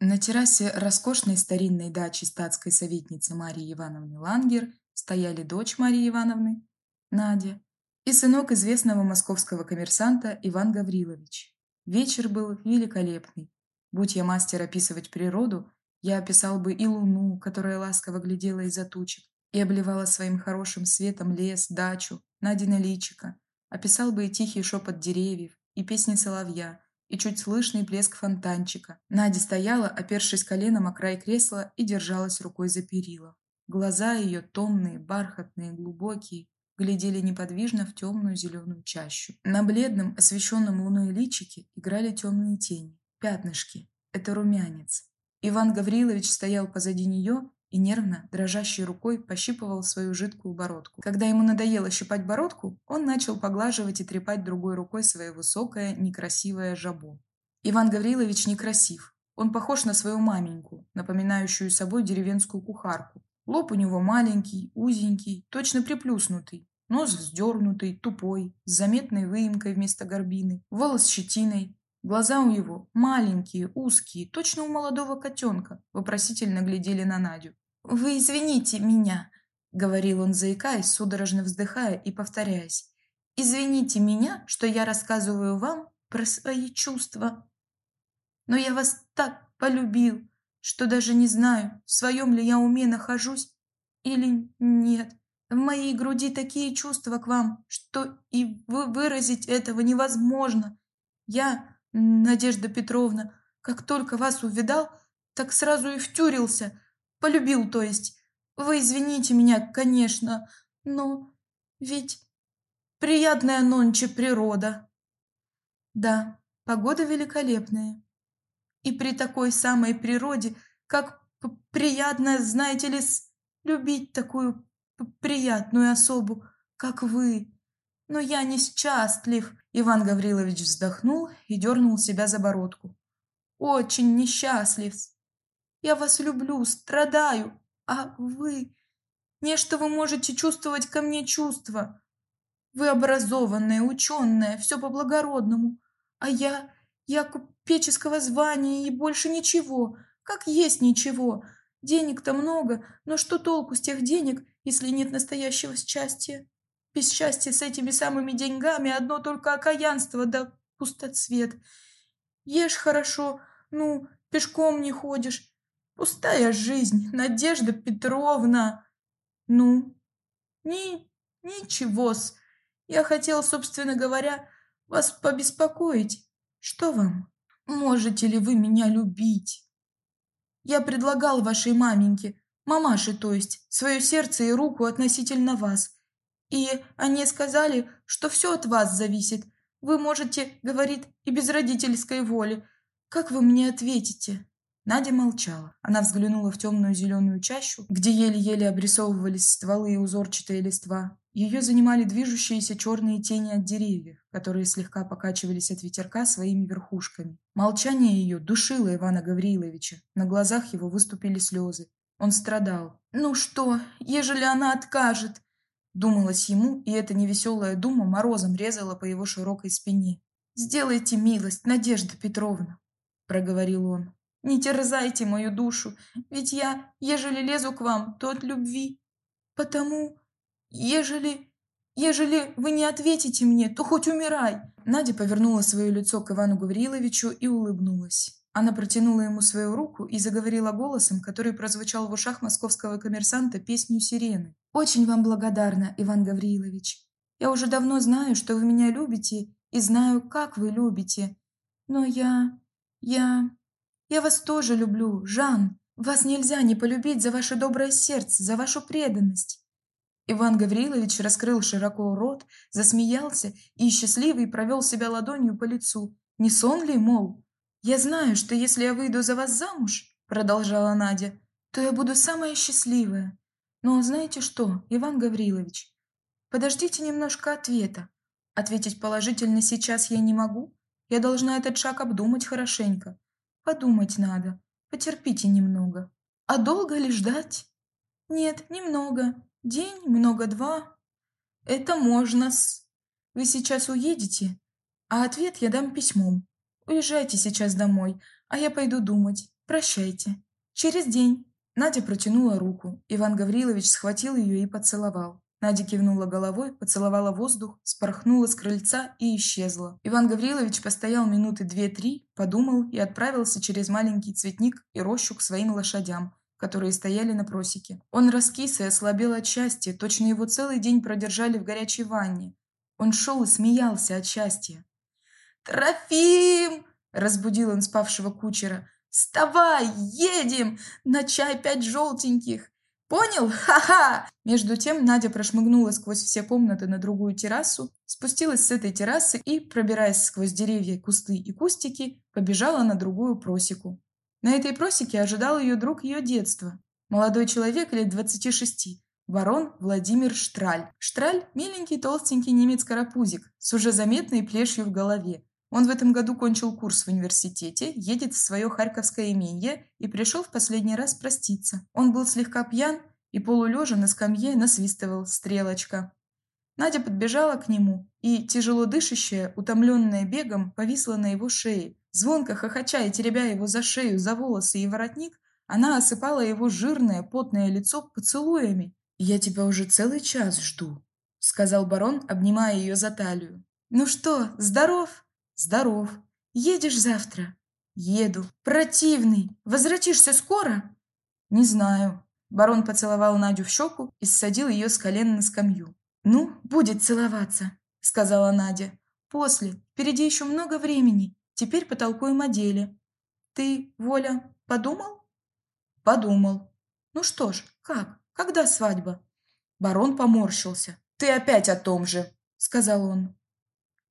На террасе роскошной старинной дачи статской советницы Марии Ивановны Лангер стояли дочь Марии Ивановны, Надя, и сынок известного московского коммерсанта Иван Гаврилович. Вечер был великолепный. Будь я мастер описывать природу, я описал бы и луну, которая ласково глядела из-за тучек и обливала своим хорошим светом лес, дачу, Надина личика. Описал бы и тихий шепот деревьев, и песни соловья, и чуть слышный плеск фонтанчика. Надя стояла, опершись коленом о край кресла и держалась рукой за перила. Глаза ее, томные, бархатные, глубокие, глядели неподвижно в темную зеленую чащу. На бледном, освещенном луной личике играли темные тени, пятнышки. Это румянец. Иван Гаврилович стоял позади нее и нервно, дрожащей рукой пощипывал свою жидкую бородку. Когда ему надоело щипать бородку, он начал поглаживать и трепать другой рукой свое высокое, некрасивое жабо. Иван Гаврилович некрасив. Он похож на свою маменьку, напоминающую собой деревенскую кухарку. Лоб у него маленький, узенький, точно приплюснутый. Нос вздернутый, тупой, с заметной выемкой вместо горбины. Волос щетиной, Глаза у его маленькие, узкие, точно у молодого котенка, вопросительно глядели на Надю. «Вы извините меня», — говорил он, заикаясь, судорожно вздыхая и повторяясь. «Извините меня, что я рассказываю вам про свои чувства. Но я вас так полюбил, что даже не знаю, в своем ли я уме нахожусь или нет. В моей груди такие чувства к вам, что и выразить этого невозможно. Я Надежда Петровна, как только вас увидал, так сразу и втюрился. Полюбил, то есть. Вы извините меня, конечно, но ведь приятная нонче природа. Да, погода великолепная. И при такой самой природе, как приятно, знаете ли, любить такую приятную особу, как вы. Но я несчастлив, Иван Гаврилович вздохнул и дернул себя за бородку. «Очень несчастлив. Я вас люблю, страдаю, а вы... Не что вы можете чувствовать ко мне чувства. Вы образованная, ученая, все по-благородному, а я... Я купеческого звания и больше ничего, как есть ничего. Денег-то много, но что толку с тех денег, если нет настоящего счастья?» без счастья с этими самыми деньгами одно только окаянство да пустоцвет. Ешь хорошо, ну, пешком не ходишь. Пустая жизнь, Надежда Петровна. Ну, ни... ничего-с. Я хотел, собственно говоря, вас побеспокоить. Что вам? Можете ли вы меня любить? Я предлагал вашей маменьке, мамаше, то есть, свое сердце и руку относительно вас – и они сказали, что все от вас зависит. Вы можете, говорит, и без родительской воли. Как вы мне ответите?» Надя молчала. Она взглянула в темную зеленую чащу, где еле-еле обрисовывались стволы и узорчатые листва. Ее занимали движущиеся черные тени от деревьев, которые слегка покачивались от ветерка своими верхушками. Молчание ее душило Ивана Гавриловича. На глазах его выступили слезы. Он страдал. «Ну что, ежели она откажет? думалось ему, и эта невеселая дума морозом резала по его широкой спине. «Сделайте милость, Надежда Петровна!» – проговорил он. «Не терзайте мою душу, ведь я, ежели лезу к вам, то от любви. Потому, ежели... ежели вы не ответите мне, то хоть умирай!» Надя повернула свое лицо к Ивану Гавриловичу и улыбнулась. Она протянула ему свою руку и заговорила голосом, который прозвучал в ушах московского коммерсанта песню «Сирены». «Очень вам благодарна, Иван Гавриилович. Я уже давно знаю, что вы меня любите, и знаю, как вы любите. Но я... я... я вас тоже люблю, Жан. Вас нельзя не полюбить за ваше доброе сердце, за вашу преданность». Иван Гаврилович раскрыл широко рот, засмеялся и, счастливый, провел себя ладонью по лицу. «Не сон ли, мол?» «Я знаю, что если я выйду за вас замуж, — продолжала Надя, — то я буду самая счастливая. Но «Ну, а знаете что, Иван Гаврилович, подождите немножко ответа. Ответить положительно сейчас я не могу. Я должна этот шаг обдумать хорошенько. Подумать надо. Потерпите немного. А долго ли ждать? Нет, немного. День, много два. Это можно-с. Вы сейчас уедете, а ответ я дам письмом. Уезжайте сейчас домой, а я пойду думать. Прощайте». Через день Надя протянула руку. Иван Гаврилович схватил ее и поцеловал. Надя кивнула головой, поцеловала воздух, спорхнула с крыльца и исчезла. Иван Гаврилович постоял минуты две-три, подумал и отправился через маленький цветник и рощу к своим лошадям, которые стояли на просеке. Он раскис и ослабел от счастья, точно его целый день продержали в горячей ванне. Он шел и смеялся от счастья. «Трофим!» – разбудил он спавшего кучера. «Вставай, едем! На чай пять желтеньких! Понял? Ха-ха!» Между тем Надя прошмыгнула сквозь все комнаты на другую террасу, спустилась с этой террасы и, пробираясь сквозь деревья, кусты и кустики, побежала на другую просеку. На этой просеке ожидал ее друг ее детства. Молодой человек лет Он в этом году кончил курс в университете, едет в свое харьковское имение и пришел в последний раз проститься. Он был слегка пьян и полулежа на скамье насвистывал «Стрелочка». Надя подбежала к нему и, тяжело дышащая, утомленная бегом, повисла на его шее. Звонко хохоча и теребя его за шею, за волосы и воротник, она осыпала его жирное, потное лицо поцелуями. «Я тебя уже целый час жду», — сказал барон, обнимая ее за талию. «Ну что, здоров?» здоров. Едешь завтра?» «Еду. Противный. Возвратишься скоро?» «Не знаю». Барон поцеловал Надю в щеку и ссадил ее с колен на скамью. «Ну, будет целоваться», — сказала Надя. «После. Впереди еще много времени. Теперь потолкуем о деле. Ты, Воля, подумал?» «Подумал. Ну что ж, как? Когда свадьба?» Барон поморщился. «Ты опять о том же», — сказал он.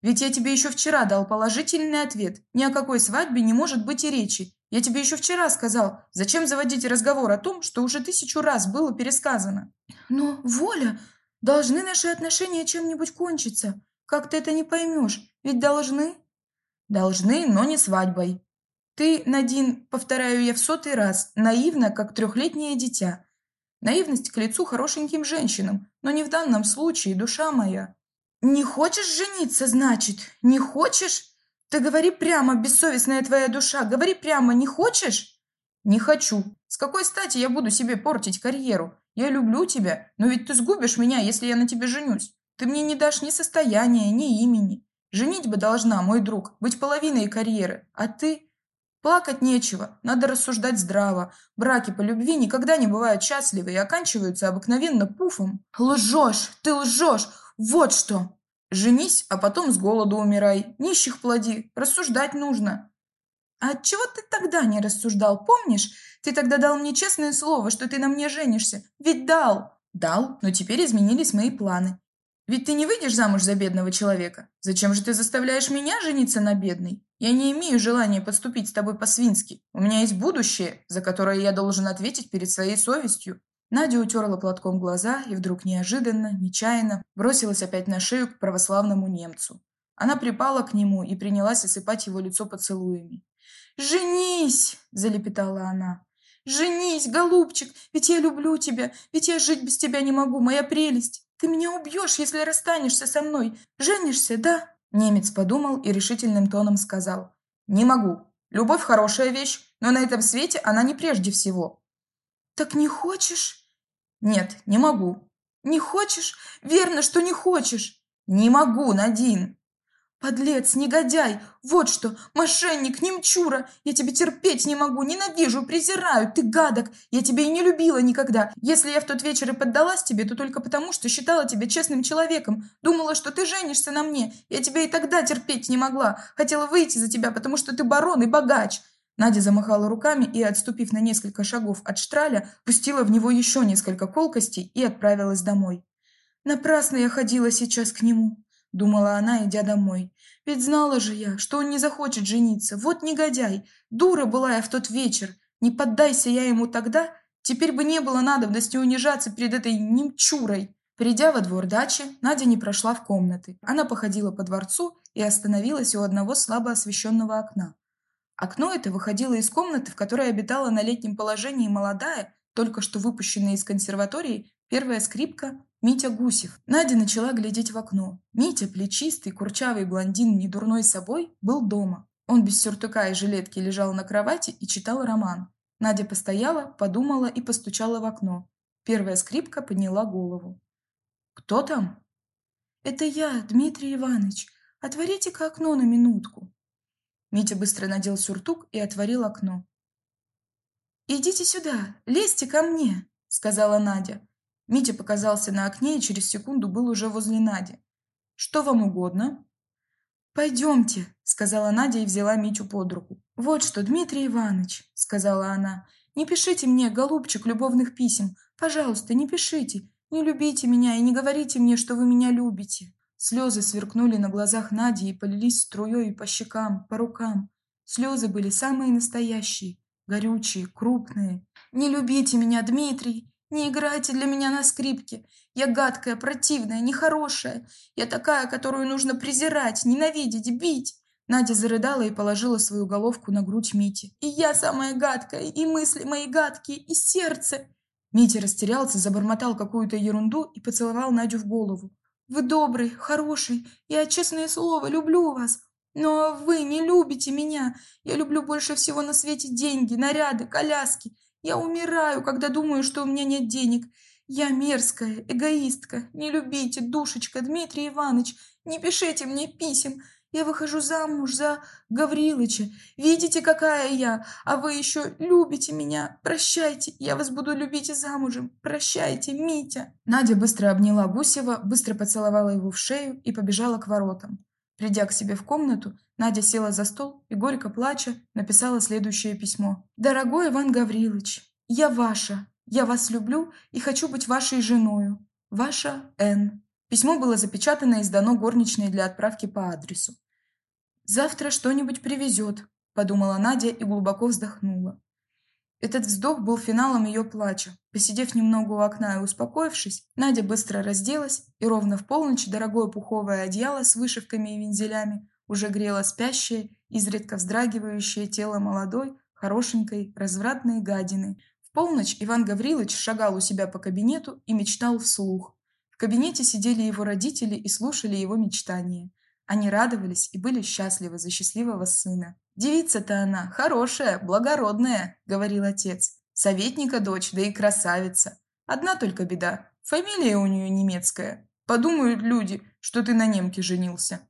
Ведь я тебе еще вчера дал положительный ответ. Ни о какой свадьбе не может быть и речи. Я тебе еще вчера сказал, зачем заводить разговор о том, что уже тысячу раз было пересказано. Но, Воля, должны наши отношения чем-нибудь кончиться. Как ты это не поймешь? Ведь должны. Должны, но не свадьбой. Ты, Надин, повторяю я в сотый раз, наивна, как трехлетнее дитя. Наивность к лицу хорошеньким женщинам, но не в данном случае, душа моя. «Не хочешь жениться, значит? Не хочешь? Ты говори прямо, бессовестная твоя душа, говори прямо, не хочешь?» «Не хочу. С какой стати я буду себе портить карьеру? Я люблю тебя, но ведь ты сгубишь меня, если я на тебе женюсь. Ты мне не дашь ни состояния, ни имени. Женить бы должна, мой друг, быть половиной карьеры. А ты...» Плакать нечего, надо рассуждать здраво. Браки по любви никогда не бывают счастливы и оканчиваются обыкновенно пуфом. Лжешь, ты лжешь, вот что! Женись, а потом с голоду умирай. Нищих плоди. Рассуждать нужно. А отчего ты тогда не рассуждал, помнишь? Ты тогда дал мне честное слово, что ты на мне женишься. Ведь дал. Дал, но теперь изменились мои планы. Ведь ты не выйдешь замуж за бедного человека. Зачем же ты заставляешь меня жениться на бедной? Я не имею желания поступить с тобой по-свински. У меня есть будущее, за которое я должен ответить перед своей совестью. Надя утерла платком глаза и вдруг неожиданно, нечаянно бросилась опять на шею к православному немцу. Она припала к нему и принялась осыпать его лицо поцелуями. «Женись!» – залепетала она. «Женись, голубчик! Ведь я люблю тебя! Ведь я жить без тебя не могу, моя прелесть! Ты меня убьешь, если расстанешься со мной! Женишься, да?» Немец Нет, не могу. Не хочешь? Верно, что не хочешь. Не могу, Надин. Подлец, негодяй, вот что, мошенник, немчура, я тебе терпеть не могу, ненавижу, презираю, ты гадок, я тебя и не любила никогда. Если я в тот вечер и поддалась тебе, то только потому, что считала тебя честным человеком, думала, что ты женишься на мне, я тебя и тогда терпеть не могла, хотела выйти за тебя, потому что ты барон и богач. Надя замахала руками и, отступив на несколько шагов от штраля, пустила в него еще несколько колкостей и отправилась домой. «Напрасно я ходила сейчас к нему», – думала она, идя домой. «Ведь знала же я, что он не захочет жениться. Вот негодяй! Дура была я в тот вечер! Не поддайся я ему тогда, теперь бы не было надобности унижаться перед этой немчурой!» Придя во двор дачи, Надя не прошла в комнаты. Она походила по дворцу и остановилась у одного слабо освещенного окна. Окно это выходило из комнаты, в которой обитала на летнем положении молодая, только что выпущенная из консерватории, первая скрипка Митя Гусев. Надя начала глядеть в окно. Митя, плечистый, курчавый блондин, недурной собой, был дома. Он без сюртука и жилетки лежал на кровати и читал роман. Надя постояла, подумала и постучала в окно. Первая скрипка подняла голову. «Кто там?» «Это я, Дмитрий Иванович. Отворите-ка окно на минутку». Митя быстро надел сюртук и отворил окно. «Идите сюда, лезьте ко мне!» — сказала Надя. Митя показался на окне и через секунду был уже возле Нади. «Что вам угодно?» «Пойдемте», — сказала Надя и взяла Митю под руку. «Вот что, Дмитрий Иванович», — сказала она, — «не пишите мне, голубчик, любовных писем. Пожалуйста, не пишите. Не любите меня и не говорите мне, что вы меня любите. Слезы сверкнули на глазах Нади и полились струей по щекам, по рукам. Слезы были самые настоящие, горючие, крупные. «Не любите меня, Дмитрий! Не играйте для меня на скрипке! Я гадкая, противная, нехорошая! Я такая, которую нужно презирать, ненавидеть, бить!» Надя зарыдала и положила свою головку на грудь Мити. «И я самая гадкая, и мысли мои гадкие, и сердце!» Митя растерялся, забормотал какую-то ерунду и поцеловал Надю в голову. «Вы добрый, хороший, я, честное слово, люблю вас. Но вы не любите меня. Я люблю больше всего на свете деньги, наряды, коляски. Я умираю, когда думаю, что у меня нет денег. Я мерзкая, эгоистка. Не любите, душечка, Дмитрий Иванович. Не пишите мне писем. Я выхожу замуж за Гаврилыча. Видите, какая я? А вы еще любите меня. Прощайте, я вас буду любить и замужем. Прощайте, Митя!» Надя быстро обняла Гусева, быстро поцеловала его в шею и побежала к воротам. Придя к себе в комнату, Надя села за стол и, горько плача, написала следующее письмо. «Дорогой Иван Гаврилович, я ваша. Я вас люблю и хочу быть вашей женою. Ваша Н. Письмо было запечатано и сдано горничной для отправки по адресу. Завтра что-нибудь привезет», – подумала Надя и глубоко вздохнула. Этот вздох был финалом ее плача. Посидев немного у окна и успокоившись, Надя быстро разделась, и ровно в полночь дорогое пуховое одеяло с вышивками и вензелями уже грело спящее, изредка вздрагивающее тело молодой, хорошенькой, развратной гадины. В полночь Иван Гаврилович шагал у себя по кабинету и мечтал вслух. В кабинете сидели его родители и слушали его мечтания. Они радовались и были счастливы за счастливого сына. «Девица-то она, хорошая, благородная», — говорил отец. «Советника дочь, да и красавица. Одна только беда. Фамилия у нее немецкая. Подумают люди, что ты на немке женился».